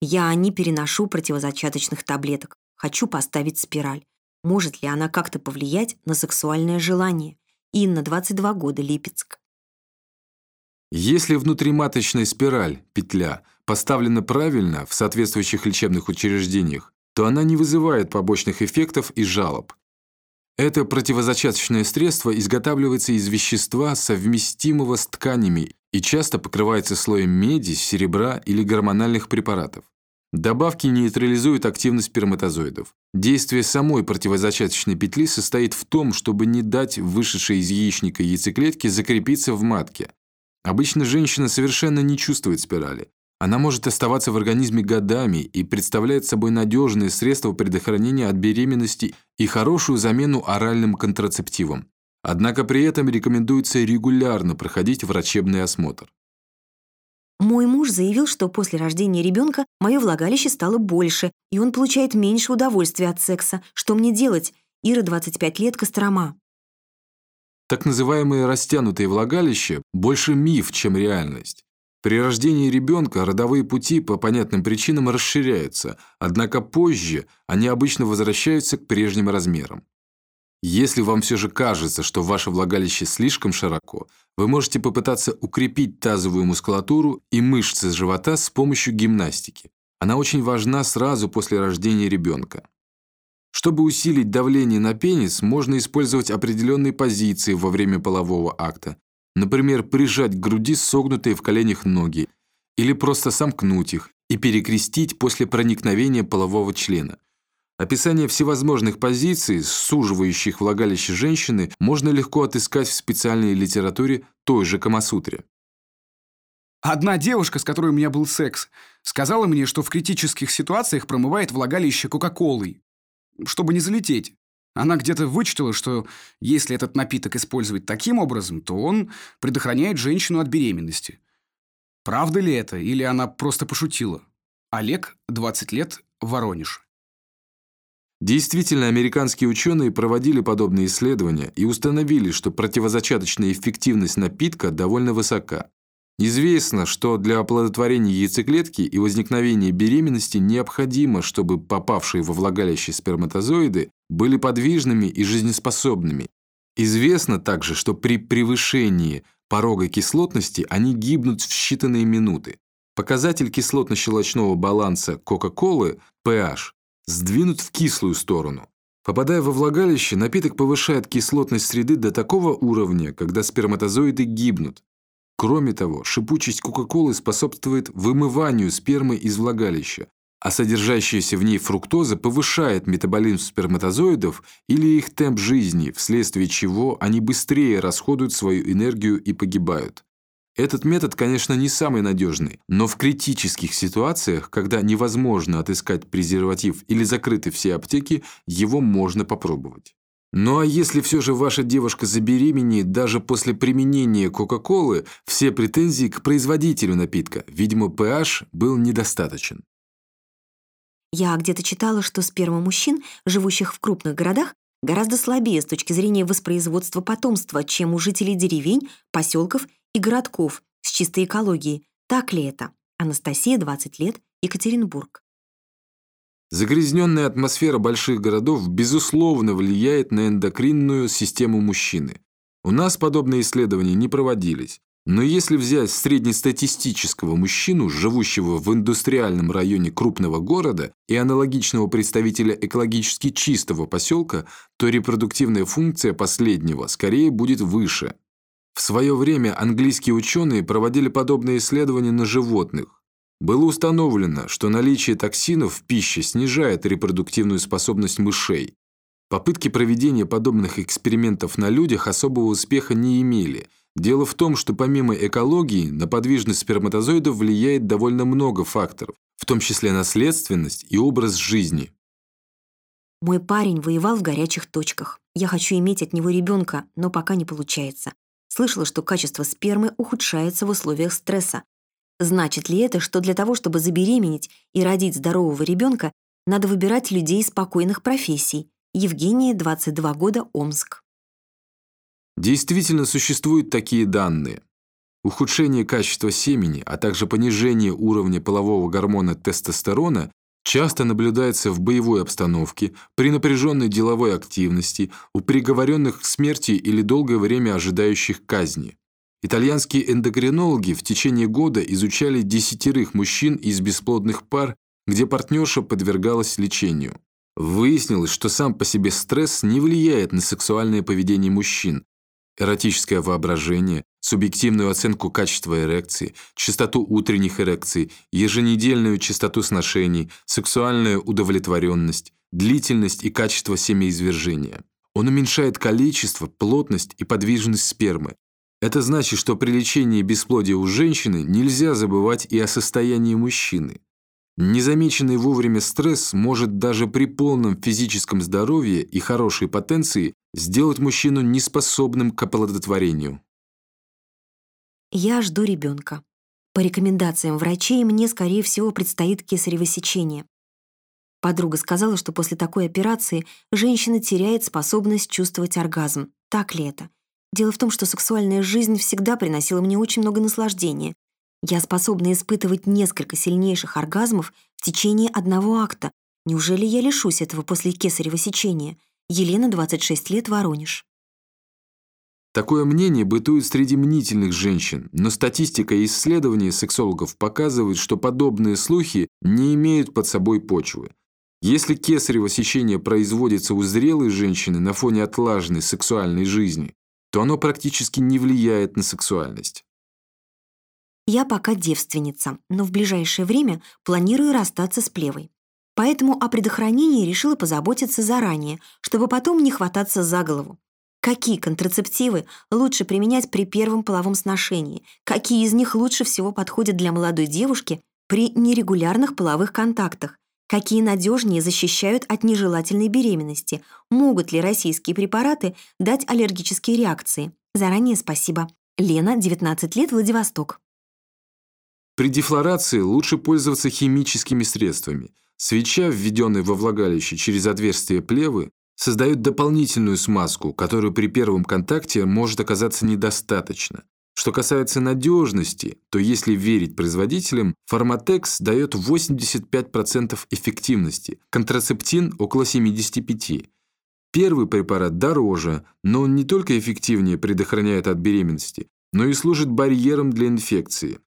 Я не переношу противозачаточных таблеток. Хочу поставить спираль. Может ли она как-то повлиять на сексуальное желание? Инна, 22 года, Липецк. Если внутриматочная спираль, петля, поставлена правильно в соответствующих лечебных учреждениях, то она не вызывает побочных эффектов и жалоб. Это противозачаточное средство изготавливается из вещества, совместимого с тканями и часто покрывается слоем меди, серебра или гормональных препаратов. Добавки нейтрализуют активность сперматозоидов. Действие самой противозачаточной петли состоит в том, чтобы не дать вышедшей из яичника яйцеклетке закрепиться в матке. Обычно женщина совершенно не чувствует спирали. Она может оставаться в организме годами и представляет собой надежное средство предохранения от беременности и хорошую замену оральным контрацептивам. Однако при этом рекомендуется регулярно проходить врачебный осмотр. Мой муж заявил, что после рождения ребенка мое влагалище стало больше, и он получает меньше удовольствия от секса. Что мне делать? Ира, 25 лет, Кострома. Так называемые растянутые влагалища больше миф, чем реальность. При рождении ребенка родовые пути по понятным причинам расширяются, однако позже они обычно возвращаются к прежним размерам. Если вам все же кажется, что ваше влагалище слишком широко, вы можете попытаться укрепить тазовую мускулатуру и мышцы живота с помощью гимнастики. Она очень важна сразу после рождения ребенка. Чтобы усилить давление на пенис, можно использовать определенные позиции во время полового акта, Например, прижать к груди согнутые в коленях ноги или просто сомкнуть их и перекрестить после проникновения полового члена. Описание всевозможных позиций, суживающих влагалище женщины, можно легко отыскать в специальной литературе той же Камасутре. Одна девушка, с которой у меня был секс, сказала мне, что в критических ситуациях промывает влагалище Кока-Колой, чтобы не залететь. Она где-то вычитала, что если этот напиток использовать таким образом, то он предохраняет женщину от беременности. Правда ли это, или она просто пошутила? Олег, 20 лет, Воронеж. Действительно, американские ученые проводили подобные исследования и установили, что противозачаточная эффективность напитка довольно высока. Известно, что для оплодотворения яйцеклетки и возникновения беременности необходимо, чтобы попавшие во влагалище сперматозоиды были подвижными и жизнеспособными. Известно также, что при превышении порога кислотности они гибнут в считанные минуты. Показатель кислотно-щелочного баланса Кока-Колы, pH, сдвинут в кислую сторону. Попадая во влагалище, напиток повышает кислотность среды до такого уровня, когда сперматозоиды гибнут. Кроме того, шипучесть Кока-Колы способствует вымыванию спермы из влагалища, а содержащаяся в ней фруктоза повышает метаболизм сперматозоидов или их темп жизни, вследствие чего они быстрее расходуют свою энергию и погибают. Этот метод, конечно, не самый надежный, но в критических ситуациях, когда невозможно отыскать презерватив или закрыты все аптеки, его можно попробовать. Ну а если все же ваша девушка забеременеет даже после применения Кока-Колы, все претензии к производителю напитка. Видимо, pH был недостаточен. Я где-то читала, что сперма мужчин, живущих в крупных городах, гораздо слабее с точки зрения воспроизводства потомства, чем у жителей деревень, поселков и городков с чистой экологией. Так ли это? Анастасия, 20 лет, Екатеринбург. Загрязненная атмосфера больших городов безусловно влияет на эндокринную систему мужчины. У нас подобные исследования не проводились. Но если взять среднестатистического мужчину, живущего в индустриальном районе крупного города, и аналогичного представителя экологически чистого поселка, то репродуктивная функция последнего скорее будет выше. В свое время английские ученые проводили подобные исследования на животных. Было установлено, что наличие токсинов в пище снижает репродуктивную способность мышей. Попытки проведения подобных экспериментов на людях особого успеха не имели. Дело в том, что помимо экологии на подвижность сперматозоидов влияет довольно много факторов, в том числе наследственность и образ жизни. Мой парень воевал в горячих точках. Я хочу иметь от него ребенка, но пока не получается. Слышала, что качество спермы ухудшается в условиях стресса. Значит ли это, что для того, чтобы забеременеть и родить здорового ребенка, надо выбирать людей спокойных профессий? Евгения, 22 года, Омск. Действительно существуют такие данные. Ухудшение качества семени, а также понижение уровня полового гормона тестостерона часто наблюдается в боевой обстановке, при напряженной деловой активности, у приговоренных к смерти или долгое время ожидающих казни. Итальянские эндокринологи в течение года изучали десятерых мужчин из бесплодных пар, где партнерша подвергалась лечению. Выяснилось, что сам по себе стресс не влияет на сексуальное поведение мужчин. Эротическое воображение, субъективную оценку качества эрекции, частоту утренних эрекций, еженедельную частоту сношений, сексуальную удовлетворенность, длительность и качество семяизвержения. Он уменьшает количество, плотность и подвижность спермы. Это значит, что при лечении бесплодия у женщины нельзя забывать и о состоянии мужчины. Незамеченный вовремя стресс может даже при полном физическом здоровье и хорошей потенции сделать мужчину неспособным к оплодотворению. Я жду ребенка. По рекомендациям врачей мне, скорее всего, предстоит кесарево сечение. Подруга сказала, что после такой операции женщина теряет способность чувствовать оргазм. Так ли это? Дело в том, что сексуальная жизнь всегда приносила мне очень много наслаждения, я способна испытывать несколько сильнейших оргазмов в течение одного акта. Неужели я лишусь этого после кесарево сечения? Елена, 26 лет, Воронеж. Такое мнение бытует среди мнительных женщин, но статистика и исследования сексологов показывают, что подобные слухи не имеют под собой почвы. Если кесарево сечение производится у зрелой женщины на фоне отлаженной сексуальной жизни, то оно практически не влияет на сексуальность. Я пока девственница, но в ближайшее время планирую расстаться с плевой. Поэтому о предохранении решила позаботиться заранее, чтобы потом не хвататься за голову. Какие контрацептивы лучше применять при первом половом сношении? Какие из них лучше всего подходят для молодой девушки при нерегулярных половых контактах? Какие надежнее защищают от нежелательной беременности? Могут ли российские препараты дать аллергические реакции? Заранее спасибо. Лена, 19 лет, Владивосток. При дефлорации лучше пользоваться химическими средствами. Свеча, введенная во влагалище через отверстие плевы, создает дополнительную смазку, которую при первом контакте может оказаться недостаточно. Что касается надежности, то если верить производителям, Форматекс дает 85% эффективности, контрацептин – около 75%. Первый препарат дороже, но он не только эффективнее предохраняет от беременности, но и служит барьером для инфекции.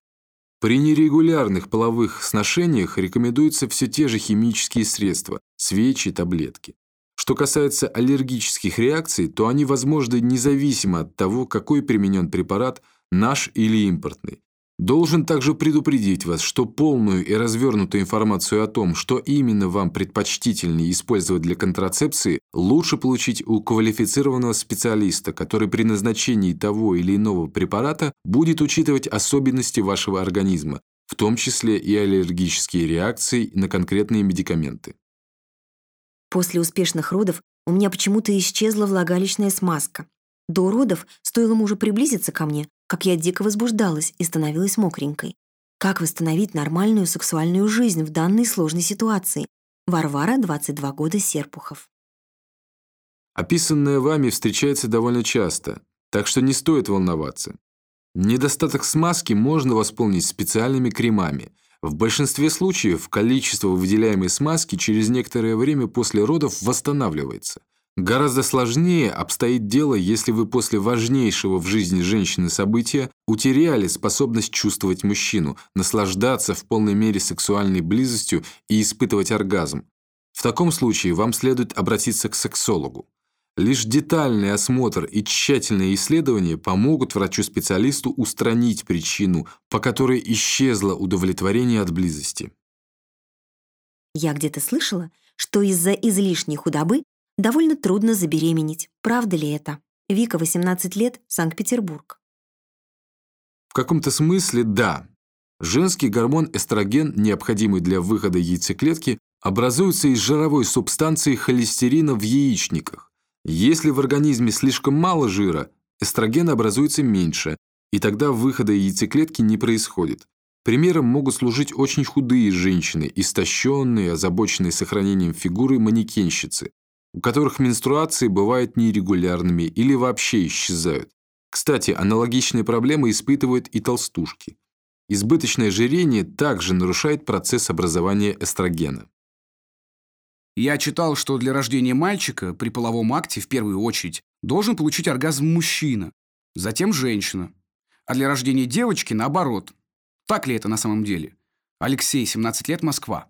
При нерегулярных половых сношениях рекомендуются все те же химические средства – свечи, таблетки. Что касается аллергических реакций, то они возможны независимо от того, какой применен препарат, наш или импортный. Должен также предупредить вас, что полную и развернутую информацию о том, что именно вам предпочтительнее использовать для контрацепции, лучше получить у квалифицированного специалиста, который при назначении того или иного препарата будет учитывать особенности вашего организма, в том числе и аллергические реакции на конкретные медикаменты. После успешных родов у меня почему-то исчезла влагалищная смазка. До родов стоило мужу приблизиться ко мне, как я дико возбуждалась и становилась мокренькой. Как восстановить нормальную сексуальную жизнь в данной сложной ситуации? Варвара, 22 года, Серпухов. Описанное вами встречается довольно часто, так что не стоит волноваться. Недостаток смазки можно восполнить специальными кремами. В большинстве случаев количество выделяемой смазки через некоторое время после родов восстанавливается – Гораздо сложнее обстоит дело, если вы после важнейшего в жизни женщины события утеряли способность чувствовать мужчину, наслаждаться в полной мере сексуальной близостью и испытывать оргазм. В таком случае вам следует обратиться к сексологу. Лишь детальный осмотр и тщательное исследование помогут врачу-специалисту устранить причину, по которой исчезло удовлетворение от близости. Я где-то слышала, что из-за излишней худобы Довольно трудно забеременеть. Правда ли это? Вика, 18 лет, Санкт-Петербург. В каком-то смысле да. Женский гормон эстроген, необходимый для выхода яйцеклетки, образуется из жировой субстанции холестерина в яичниках. Если в организме слишком мало жира, эстроген образуется меньше, и тогда выхода яйцеклетки не происходит. Примером могут служить очень худые женщины, истощенные, озабоченные сохранением фигуры манекенщицы у которых менструации бывают нерегулярными или вообще исчезают. Кстати, аналогичные проблемы испытывают и толстушки. Избыточное ожирение также нарушает процесс образования эстрогена. Я читал, что для рождения мальчика при половом акте в первую очередь должен получить оргазм мужчина, затем женщина. А для рождения девочки наоборот. Так ли это на самом деле? Алексей, 17 лет, Москва.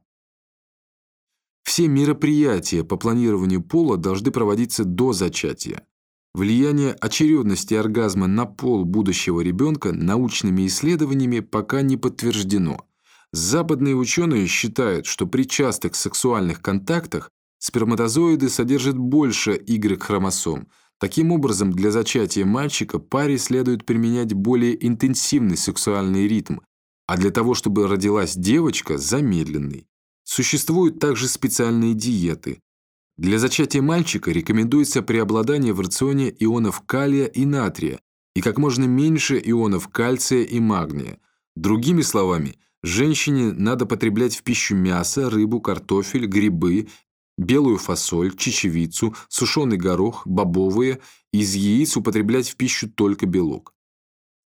Все мероприятия по планированию пола должны проводиться до зачатия. Влияние очередности оргазма на пол будущего ребенка научными исследованиями пока не подтверждено. Западные ученые считают, что при частых сексуальных контактах сперматозоиды содержат больше Y-хромосом. Таким образом, для зачатия мальчика паре следует применять более интенсивный сексуальный ритм, а для того, чтобы родилась девочка – замедленный. Существуют также специальные диеты. Для зачатия мальчика рекомендуется преобладание в рационе ионов калия и натрия и как можно меньше ионов кальция и магния. Другими словами – Женщине надо потреблять в пищу мясо, рыбу, картофель, грибы, белую фасоль, чечевицу, сушеный горох, бобовые, из яиц употреблять в пищу только белок.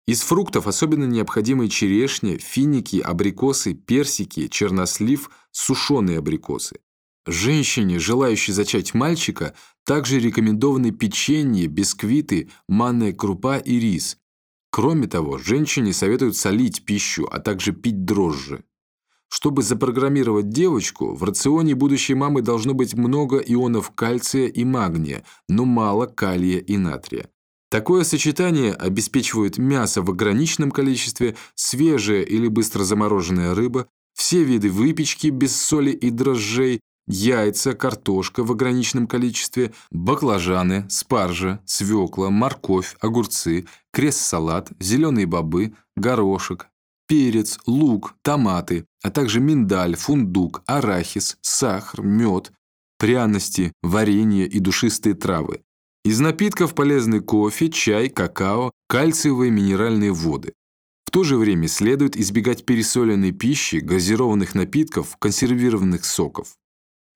Из фруктов особенно необходимы черешня, финики, абрикосы, персики, чернослив, сушеные абрикосы. Женщине, желающей зачать мальчика, также рекомендованы печенье, бисквиты, манная крупа и рис, Кроме того, женщине советуют солить пищу, а также пить дрожжи. Чтобы запрограммировать девочку, в рационе будущей мамы должно быть много ионов кальция и магния, но мало калия и натрия. Такое сочетание обеспечивает мясо в ограниченном количестве, свежая или быстро замороженная рыба, все виды выпечки без соли и дрожжей, яйца, картошка в ограниченном количестве, баклажаны, спаржа, свекла, морковь, огурцы, крест-салат, зеленые бобы, горошек, перец, лук, томаты, а также миндаль, фундук, арахис, сахар, мед, пряности, варенье и душистые травы. Из напитков полезны кофе, чай, какао, кальциевые минеральные воды. В то же время следует избегать пересоленной пищи, газированных напитков, консервированных соков.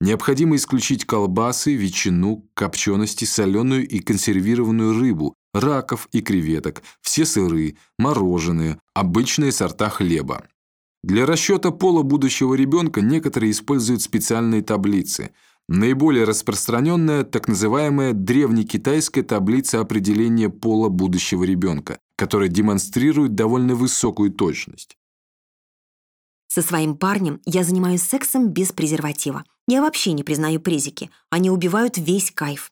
Необходимо исключить колбасы, ветчину, копчености, соленую и консервированную рыбу, раков и креветок, все сыры, мороженое, обычные сорта хлеба. Для расчета пола будущего ребенка некоторые используют специальные таблицы. Наиболее распространенная так называемая древнекитайская таблица определения пола будущего ребенка, которая демонстрирует довольно высокую точность. Со своим парнем я занимаюсь сексом без презерватива. Я вообще не признаю презики. Они убивают весь кайф.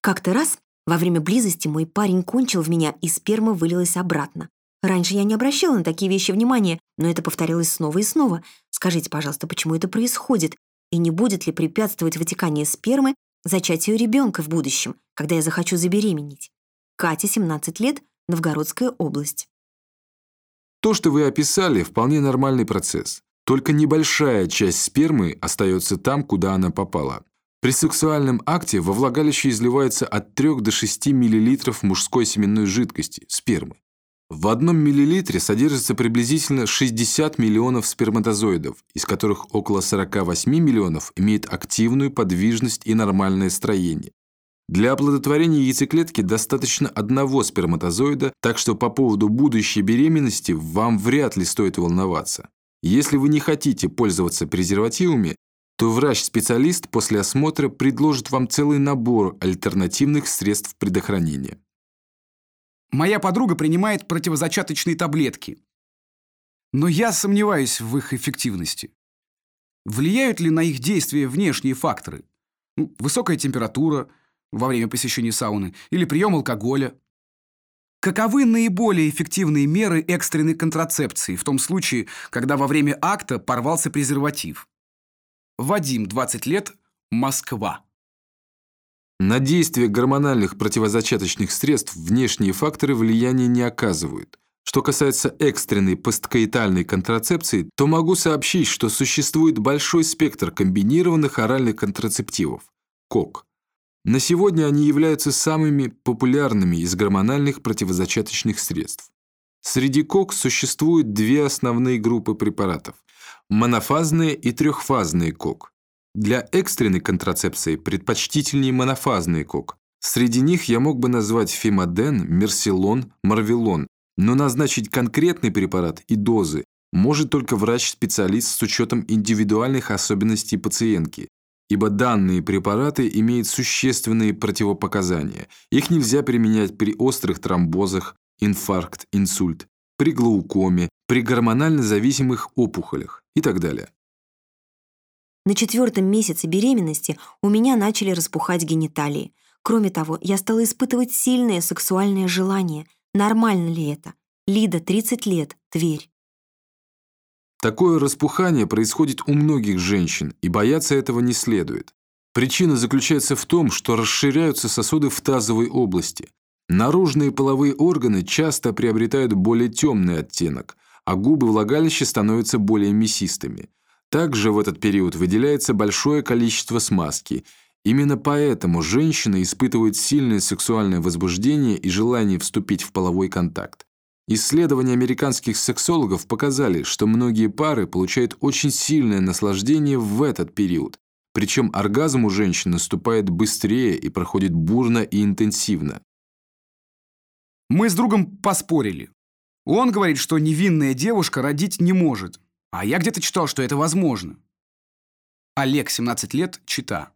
Как-то раз во время близости мой парень кончил в меня, и сперма вылилась обратно. Раньше я не обращала на такие вещи внимания, но это повторялось снова и снова. Скажите, пожалуйста, почему это происходит? И не будет ли препятствовать вытекание спермы зачатию ребенка в будущем, когда я захочу забеременеть? Катя, 17 лет, Новгородская область. То, что вы описали, вполне нормальный процесс. Только небольшая часть спермы остается там, куда она попала. При сексуальном акте во влагалище изливается от 3 до 6 мл мужской семенной жидкости, спермы. В одном миллилитре содержится приблизительно 60 миллионов сперматозоидов, из которых около 48 миллионов имеют активную подвижность и нормальное строение. Для оплодотворения яйцеклетки достаточно одного сперматозоида, так что по поводу будущей беременности вам вряд ли стоит волноваться. Если вы не хотите пользоваться презервативами, то врач-специалист после осмотра предложит вам целый набор альтернативных средств предохранения. Моя подруга принимает противозачаточные таблетки. Но я сомневаюсь в их эффективности. Влияют ли на их действие внешние факторы? Ну, высокая температура – во время посещения сауны или прием алкоголя. Каковы наиболее эффективные меры экстренной контрацепции в том случае, когда во время акта порвался презерватив? Вадим, 20 лет, Москва. На действие гормональных противозачаточных средств внешние факторы влияния не оказывают. Что касается экстренной посткоитальной контрацепции, то могу сообщить, что существует большой спектр комбинированных оральных контрацептивов – КОК. На сегодня они являются самыми популярными из гормональных противозачаточных средств. Среди КОК существуют две основные группы препаратов – монофазные и трехфазные КОК. Для экстренной контрацепции предпочтительнее монофазные КОК, Среди них я мог бы назвать фемоден, мерсилон, марвелон, но назначить конкретный препарат и дозы может только врач-специалист с учетом индивидуальных особенностей пациентки, ибо данные препараты имеют существенные противопоказания. Их нельзя применять при острых тромбозах, инфаркт, инсульт, при глаукоме, при гормонально зависимых опухолях и так далее. На четвертом месяце беременности у меня начали распухать гениталии. Кроме того, я стала испытывать сильное сексуальное желание. Нормально ли это? Лида, 30 лет, Тверь. Такое распухание происходит у многих женщин, и бояться этого не следует. Причина заключается в том, что расширяются сосуды в тазовой области. Наружные половые органы часто приобретают более темный оттенок, а губы влагалища становятся более мясистыми. Также в этот период выделяется большое количество смазки. Именно поэтому женщины испытывают сильное сексуальное возбуждение и желание вступить в половой контакт. Исследования американских сексологов показали, что многие пары получают очень сильное наслаждение в этот период. Причем оргазм у женщин наступает быстрее и проходит бурно и интенсивно. Мы с другом поспорили. Он говорит, что невинная девушка родить не может. А я где-то читал, что это возможно. Олег, 17 лет, чита.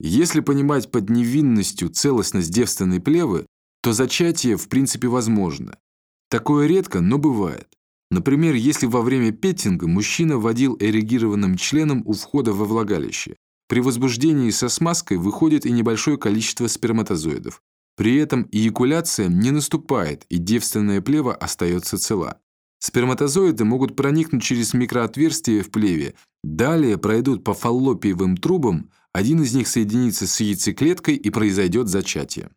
Если понимать под невинностью целостность девственной плевы, то зачатие в принципе возможно. Такое редко, но бывает. Например, если во время петтинга мужчина водил эрегированным членом у входа во влагалище. При возбуждении со смазкой выходит и небольшое количество сперматозоидов. При этом эякуляция не наступает, и девственная плева остается цела. Сперматозоиды могут проникнуть через микроотверстие в плеве, далее пройдут по фаллопиевым трубам, один из них соединится с яйцеклеткой и произойдет зачатие.